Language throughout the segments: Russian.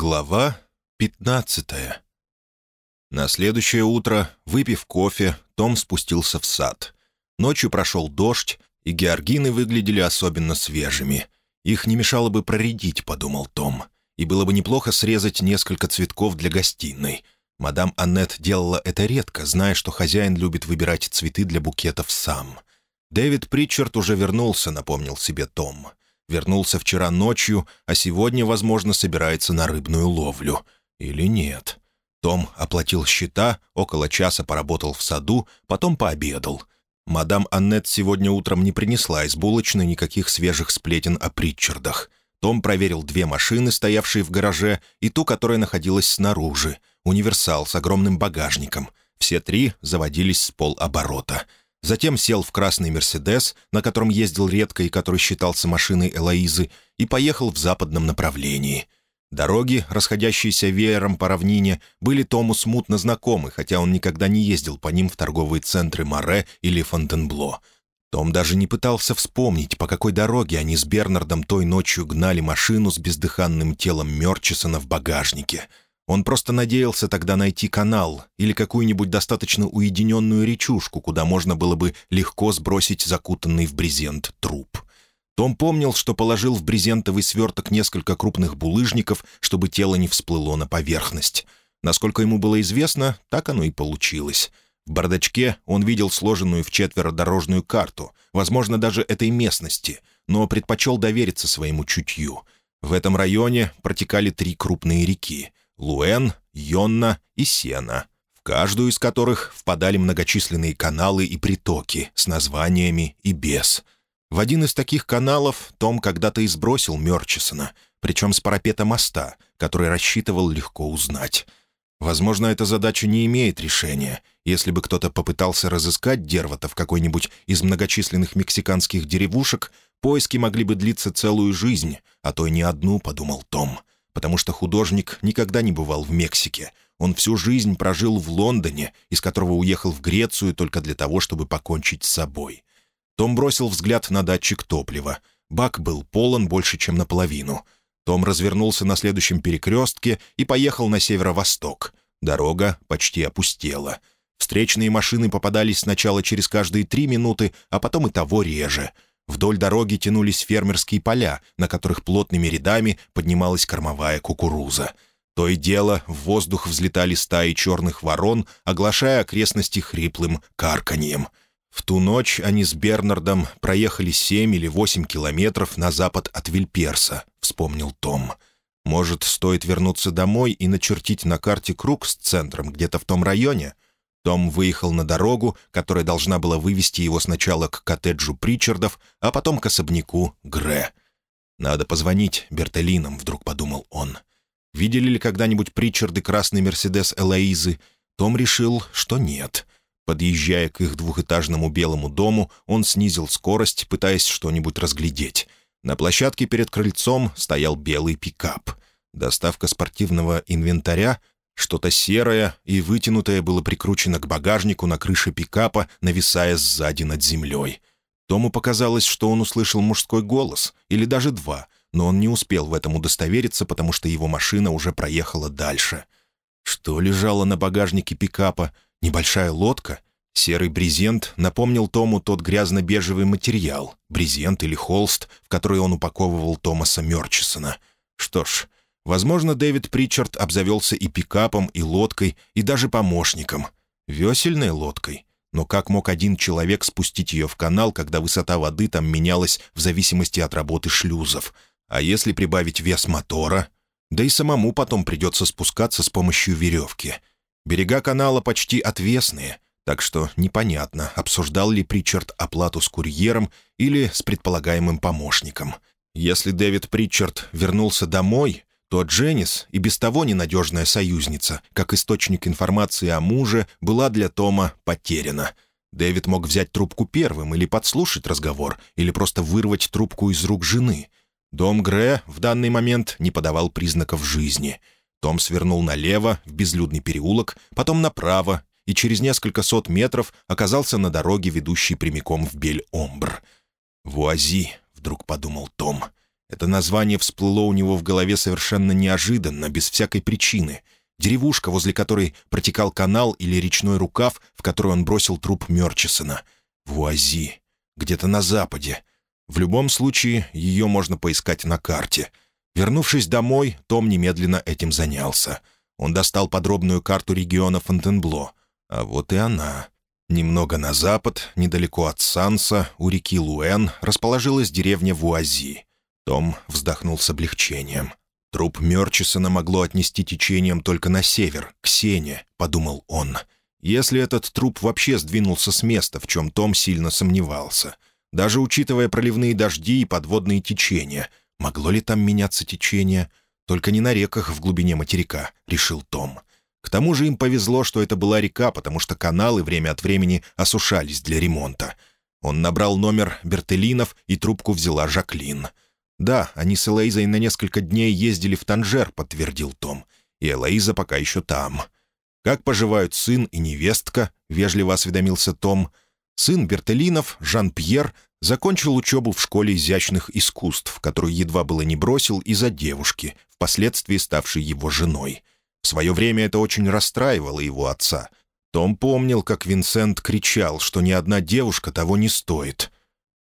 Глава пятнадцатая На следующее утро, выпив кофе, Том спустился в сад. Ночью прошел дождь, и георгины выглядели особенно свежими. Их не мешало бы проредить, подумал Том. И было бы неплохо срезать несколько цветков для гостиной. Мадам Аннет делала это редко, зная, что хозяин любит выбирать цветы для букетов сам. Дэвид Притчард уже вернулся, напомнил себе Том. Вернулся вчера ночью, а сегодня, возможно, собирается на рыбную ловлю. Или нет? Том оплатил счета, около часа поработал в саду, потом пообедал. Мадам Аннет сегодня утром не принесла из булочной никаких свежих сплетен о Притчардах. Том проверил две машины, стоявшие в гараже, и ту, которая находилась снаружи. Универсал с огромным багажником. Все три заводились с полоборота — Затем сел в красный «Мерседес», на котором ездил редко и который считался машиной Элоизы, и поехал в западном направлении. Дороги, расходящиеся веером по равнине, были Тому смутно знакомы, хотя он никогда не ездил по ним в торговые центры Море или Фонтенбло. Том даже не пытался вспомнить, по какой дороге они с Бернардом той ночью гнали машину с бездыханным телом Мерчисона в багажнике — он просто надеялся тогда найти канал или какую-нибудь достаточно уединенную речушку, куда можно было бы легко сбросить закутанный в брезент труп. Том помнил, что положил в брезентовый сверток несколько крупных булыжников, чтобы тело не всплыло на поверхность. Насколько ему было известно, так оно и получилось. В бардачке он видел сложенную в четверо дорожную карту, возможно, даже этой местности, но предпочел довериться своему чутью. В этом районе протекали три крупные реки — Луэн, Йонна и Сена, в каждую из которых впадали многочисленные каналы и притоки с названиями и без. В один из таких каналов Том когда-то и сбросил Мерчисона, причем с парапета моста, который рассчитывал легко узнать. Возможно, эта задача не имеет решения. Если бы кто-то попытался разыскать Дервата в какой-нибудь из многочисленных мексиканских деревушек, поиски могли бы длиться целую жизнь, а то и не одну, подумал Том потому что художник никогда не бывал в Мексике. Он всю жизнь прожил в Лондоне, из которого уехал в Грецию только для того, чтобы покончить с собой. Том бросил взгляд на датчик топлива. Бак был полон больше, чем наполовину. Том развернулся на следующем перекрестке и поехал на северо-восток. Дорога почти опустела. Встречные машины попадались сначала через каждые три минуты, а потом и того реже — Вдоль дороги тянулись фермерские поля, на которых плотными рядами поднималась кормовая кукуруза. То и дело в воздух взлетали стаи черных ворон, оглашая окрестности хриплым карканьем. В ту ночь они с Бернардом проехали семь или восемь километров на запад от Вильперса, вспомнил Том. Может, стоит вернуться домой и начертить на карте круг с центром где-то в том районе — том выехал на дорогу, которая должна была вывести его сначала к коттеджу Причардов, а потом к особняку Гре. «Надо позвонить Бертелинам», — вдруг подумал он. Видели ли когда-нибудь Причарды красный «Мерседес» Элоизы? Том решил, что нет. Подъезжая к их двухэтажному белому дому, он снизил скорость, пытаясь что-нибудь разглядеть. На площадке перед крыльцом стоял белый пикап. Доставка спортивного инвентаря что-то серое и вытянутое было прикручено к багажнику на крыше пикапа, нависая сзади над землей. Тому показалось, что он услышал мужской голос, или даже два, но он не успел в этом удостовериться, потому что его машина уже проехала дальше. Что лежало на багажнике пикапа? Небольшая лодка? Серый брезент напомнил Тому тот грязно-бежевый материал, брезент или холст, в который он упаковывал Томаса Мерчисона. Что ж, Возможно, Дэвид Причард обзавелся и пикапом, и лодкой, и даже помощником. Весельной лодкой. Но как мог один человек спустить ее в канал, когда высота воды там менялась в зависимости от работы шлюзов? А если прибавить вес мотора? Да и самому потом придется спускаться с помощью веревки. Берега канала почти отвесные, так что непонятно, обсуждал ли Причард оплату с курьером или с предполагаемым помощником. Если Дэвид Причард вернулся домой, то Дженнис, и без того ненадежная союзница, как источник информации о муже, была для Тома потеряна. Дэвид мог взять трубку первым или подслушать разговор, или просто вырвать трубку из рук жены. Дом Гре в данный момент не подавал признаков жизни. Том свернул налево, в безлюдный переулок, потом направо, и через несколько сот метров оказался на дороге, ведущей прямиком в Бель-Омбр. «Вуази», — вдруг подумал Том, — Это название всплыло у него в голове совершенно неожиданно, без всякой причины. Деревушка, возле которой протекал канал или речной рукав, в который он бросил труп Мерчисона. Вуази. Где-то на западе. В любом случае, ее можно поискать на карте. Вернувшись домой, Том немедленно этим занялся. Он достал подробную карту региона Фонтенбло. А вот и она. Немного на запад, недалеко от Санса, у реки Луэн, расположилась деревня Вуази. Том вздохнул с облегчением. «Труп Мерчисона могло отнести течением только на север, к Сене», — подумал он. «Если этот труп вообще сдвинулся с места, в чем Том сильно сомневался. Даже учитывая проливные дожди и подводные течения, могло ли там меняться течение? Только не на реках в глубине материка», — решил Том. К тому же им повезло, что это была река, потому что каналы время от времени осушались для ремонта. Он набрал номер Бертелинов, и трубку взяла Жаклин — «Да, они с Элоизой на несколько дней ездили в Танжер», — подтвердил Том. «И Элоиза пока еще там». «Как поживают сын и невестка?» — вежливо осведомился Том. Сын Бертелинов, Жан-Пьер, закончил учебу в школе изящных искусств, которую едва было не бросил из-за девушки, впоследствии ставшей его женой. В свое время это очень расстраивало его отца. Том помнил, как Винсент кричал, что ни одна девушка того не стоит —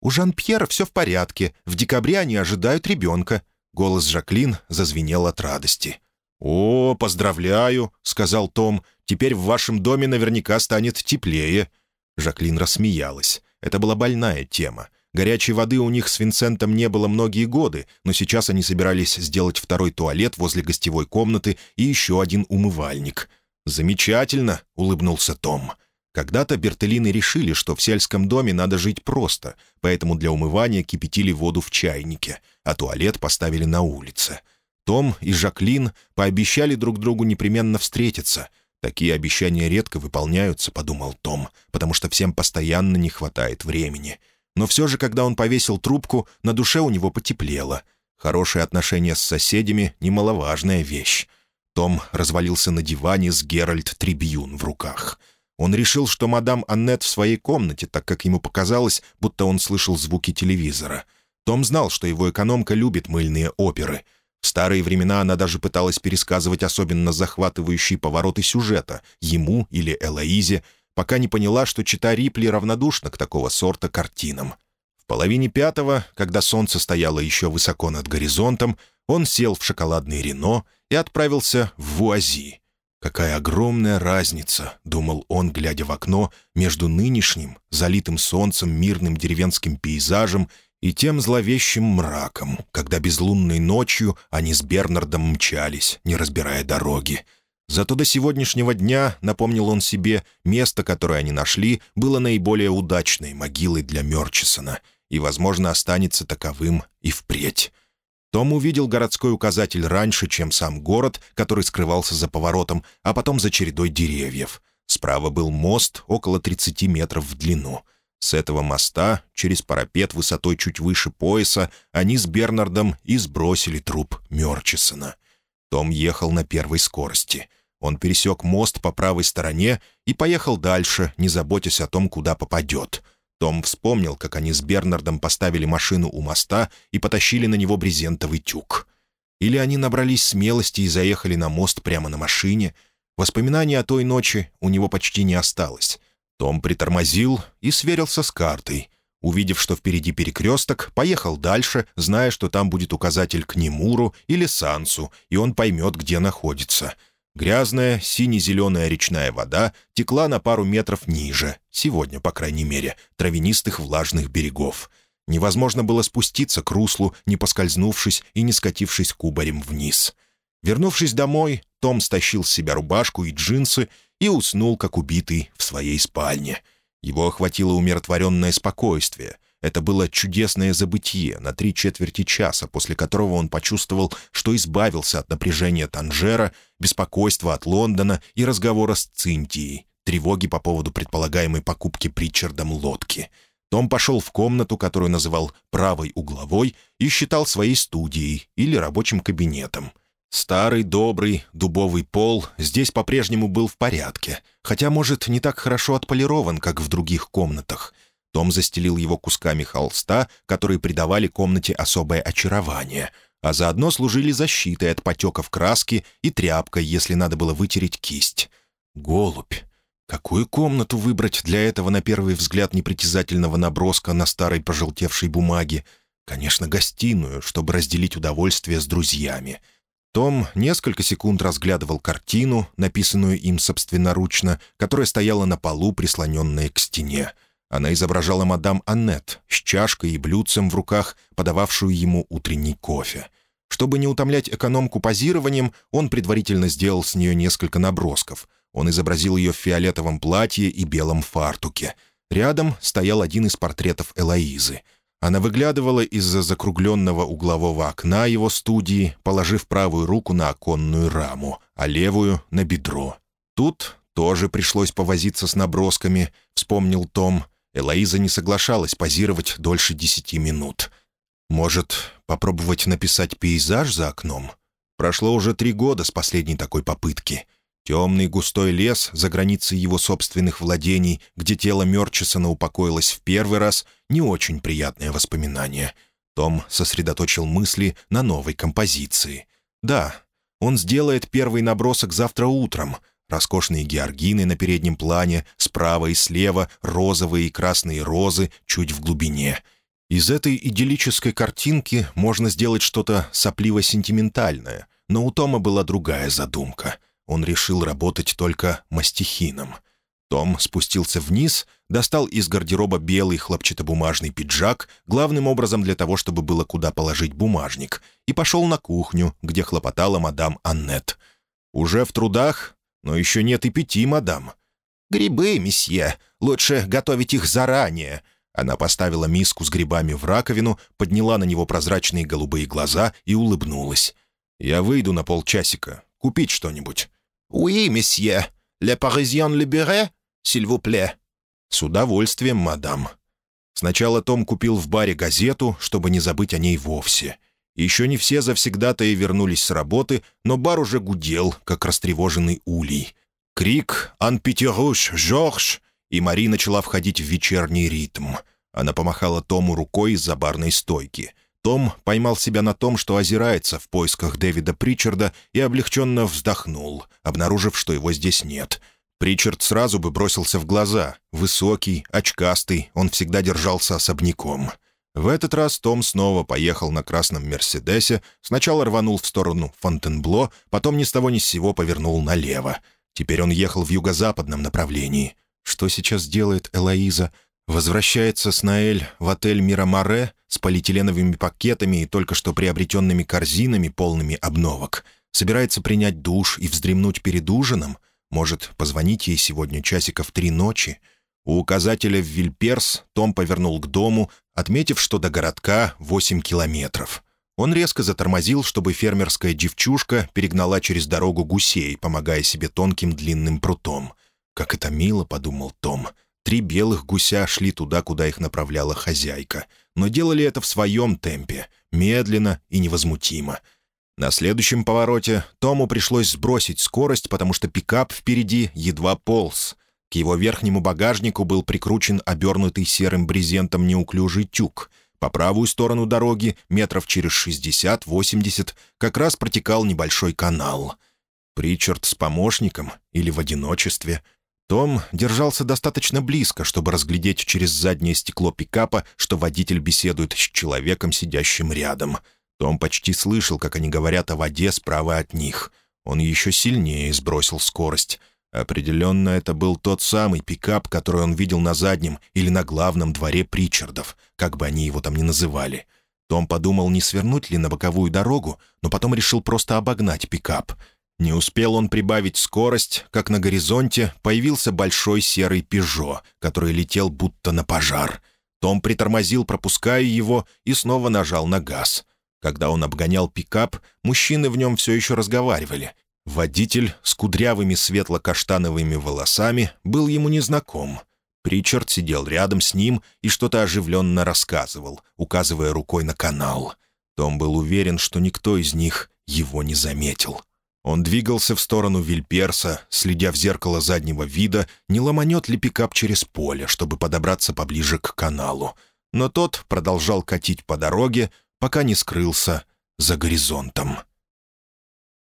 «У Жан-Пьера все в порядке. В декабре они ожидают ребенка». Голос Жаклин зазвенел от радости. «О, поздравляю», — сказал Том. «Теперь в вашем доме наверняка станет теплее». Жаклин рассмеялась. Это была больная тема. Горячей воды у них с Винсентом не было многие годы, но сейчас они собирались сделать второй туалет возле гостевой комнаты и еще один умывальник. «Замечательно», — улыбнулся Том. Когда-то Бертелины решили, что в сельском доме надо жить просто, поэтому для умывания кипятили воду в чайнике, а туалет поставили на улице. Том и Жаклин пообещали друг другу непременно встретиться. Такие обещания редко выполняются, подумал Том, потому что всем постоянно не хватает времени. Но все же, когда он повесил трубку, на душе у него потеплело. Хорошие отношения с соседями — немаловажная вещь. Том развалился на диване с Геральт Трибьюн в руках — он решил, что мадам Аннет в своей комнате, так как ему показалось, будто он слышал звуки телевизора. Том знал, что его экономка любит мыльные оперы. В старые времена она даже пыталась пересказывать особенно захватывающие повороты сюжета ему или Элоизе, пока не поняла, что чита Рипли равнодушна к такого сорта картинам. В половине пятого, когда солнце стояло еще высоко над горизонтом, он сел в шоколадный Рено и отправился в Вуази — Какая огромная разница, — думал он, глядя в окно, между нынешним, залитым солнцем мирным деревенским пейзажем и тем зловещим мраком, когда безлунной ночью они с Бернардом мчались, не разбирая дороги. Зато до сегодняшнего дня, напомнил он себе, место, которое они нашли, было наиболее удачной могилой для Мерчисона и, возможно, останется таковым и впредь. Том увидел городской указатель раньше, чем сам город, который скрывался за поворотом, а потом за чередой деревьев. Справа был мост около 30 метров в длину. С этого моста, через парапет высотой чуть выше пояса, они с Бернардом и сбросили труп Мерчисона. Том ехал на первой скорости. Он пересек мост по правой стороне и поехал дальше, не заботясь о том, куда попадет — том вспомнил, как они с Бернардом поставили машину у моста и потащили на него брезентовый тюк. Или они набрались смелости и заехали на мост прямо на машине. Воспоминаний о той ночи у него почти не осталось. Том притормозил и сверился с картой. Увидев, что впереди перекресток, поехал дальше, зная, что там будет указатель к Немуру или Сансу, и он поймет, где находится — Грязная, сине-зеленая речная вода текла на пару метров ниже, сегодня, по крайней мере, травянистых влажных берегов. Невозможно было спуститься к руслу, не поскользнувшись и не скатившись кубарем вниз. Вернувшись домой, Том стащил с себя рубашку и джинсы и уснул, как убитый, в своей спальне. Его охватило умиротворенное спокойствие — это было чудесное забытие на три четверти часа, после которого он почувствовал, что избавился от напряжения Танжера, беспокойства от Лондона и разговора с Цинтией, тревоги по поводу предполагаемой покупки Притчардом лодки. Том пошел в комнату, которую называл «правой угловой», и считал своей студией или рабочим кабинетом. Старый, добрый, дубовый пол здесь по-прежнему был в порядке, хотя, может, не так хорошо отполирован, как в других комнатах — Том застелил его кусками холста, которые придавали комнате особое очарование, а заодно служили защитой от потеков краски и тряпкой, если надо было вытереть кисть. Голубь. Какую комнату выбрать для этого, на первый взгляд, непритязательного наброска на старой пожелтевшей бумаге? Конечно, гостиную, чтобы разделить удовольствие с друзьями. Том несколько секунд разглядывал картину, написанную им собственноручно, которая стояла на полу, прислоненная к стене. Она изображала мадам Аннет с чашкой и блюдцем в руках, подававшую ему утренний кофе. Чтобы не утомлять экономку позированием, он предварительно сделал с нее несколько набросков. Он изобразил ее в фиолетовом платье и белом фартуке. Рядом стоял один из портретов Элоизы. Она выглядывала из-за закругленного углового окна его студии, положив правую руку на оконную раму, а левую — на бедро. Тут тоже пришлось повозиться с набросками, вспомнил Том. Элоиза не соглашалась позировать дольше десяти минут. Может, попробовать написать пейзаж за окном? Прошло уже три года с последней такой попытки — Темный густой лес за границей его собственных владений, где тело Мерчисона упокоилось в первый раз, не очень приятное воспоминание. Том сосредоточил мысли на новой композиции. Да, он сделает первый набросок завтра утром. Роскошные георгины на переднем плане, справа и слева розовые и красные розы чуть в глубине. Из этой идиллической картинки можно сделать что-то сопливо-сентиментальное, но у Тома была другая задумка — он решил работать только мастихином. Том спустился вниз, достал из гардероба белый хлопчатобумажный пиджак, главным образом для того, чтобы было куда положить бумажник, и пошел на кухню, где хлопотала мадам Аннет. «Уже в трудах? Но еще нет и пяти, мадам». «Грибы, месье. Лучше готовить их заранее». Она поставила миску с грибами в раковину, подняла на него прозрачные голубые глаза и улыбнулась. «Я выйду на полчасика. Купить что-нибудь». «Oui, месье. Libéré, s'il vous plaît». «С удовольствием, мадам». Сначала Том купил в баре газету, чтобы не забыть о ней вовсе. Еще не все завсегдатаи вернулись с работы, но бар уже гудел, как растревоженный улей. Крик «Ан Петеруш, Жорж!» и Мари начала входить в вечерний ритм. Она помахала Тому рукой из-за барной стойки — том поймал себя на том, что озирается в поисках Дэвида Причарда и облегченно вздохнул, обнаружив, что его здесь нет. Причард сразу бы бросился в глаза. Высокий, очкастый, он всегда держался особняком. В этот раз Том снова поехал на красном «Мерседесе», сначала рванул в сторону Фонтенбло, потом ни с того ни с сего повернул налево. Теперь он ехал в юго-западном направлении. Что сейчас делает Элоиза? Возвращается с Наэль в отель «Мирамаре» с полиэтиленовыми пакетами и только что приобретенными корзинами, полными обновок. Собирается принять душ и вздремнуть перед ужином. Может, позвонить ей сегодня часиков три ночи. У указателя в Вильперс Том повернул к дому, отметив, что до городка 8 километров. Он резко затормозил, чтобы фермерская девчушка перегнала через дорогу гусей, помогая себе тонким длинным прутом. «Как это мило», — подумал Том, — Три белых гуся шли туда, куда их направляла хозяйка, но делали это в своем темпе, медленно и невозмутимо. На следующем повороте Тому пришлось сбросить скорость, потому что пикап впереди едва полз. К его верхнему багажнику был прикручен обернутый серым брезентом неуклюжий тюк. По правую сторону дороги, метров через 60-80, как раз протекал небольшой канал. Причард с помощником или в одиночестве — том держался достаточно близко, чтобы разглядеть через заднее стекло пикапа, что водитель беседует с человеком, сидящим рядом. Том почти слышал, как они говорят о воде справа от них. Он еще сильнее сбросил скорость. Определенно, это был тот самый пикап, который он видел на заднем или на главном дворе Причардов, как бы они его там ни называли. Том подумал, не свернуть ли на боковую дорогу, но потом решил просто обогнать пикап — не успел он прибавить скорость, как на горизонте появился большой серый «Пежо», который летел будто на пожар. Том притормозил, пропуская его, и снова нажал на газ. Когда он обгонял пикап, мужчины в нем все еще разговаривали. Водитель с кудрявыми светло-каштановыми волосами был ему незнаком. Причард сидел рядом с ним и что-то оживленно рассказывал, указывая рукой на канал. Том был уверен, что никто из них его не заметил. Он двигался в сторону Вильперса, следя в зеркало заднего вида, не ломанет ли пикап через поле, чтобы подобраться поближе к каналу. Но тот продолжал катить по дороге, пока не скрылся за горизонтом.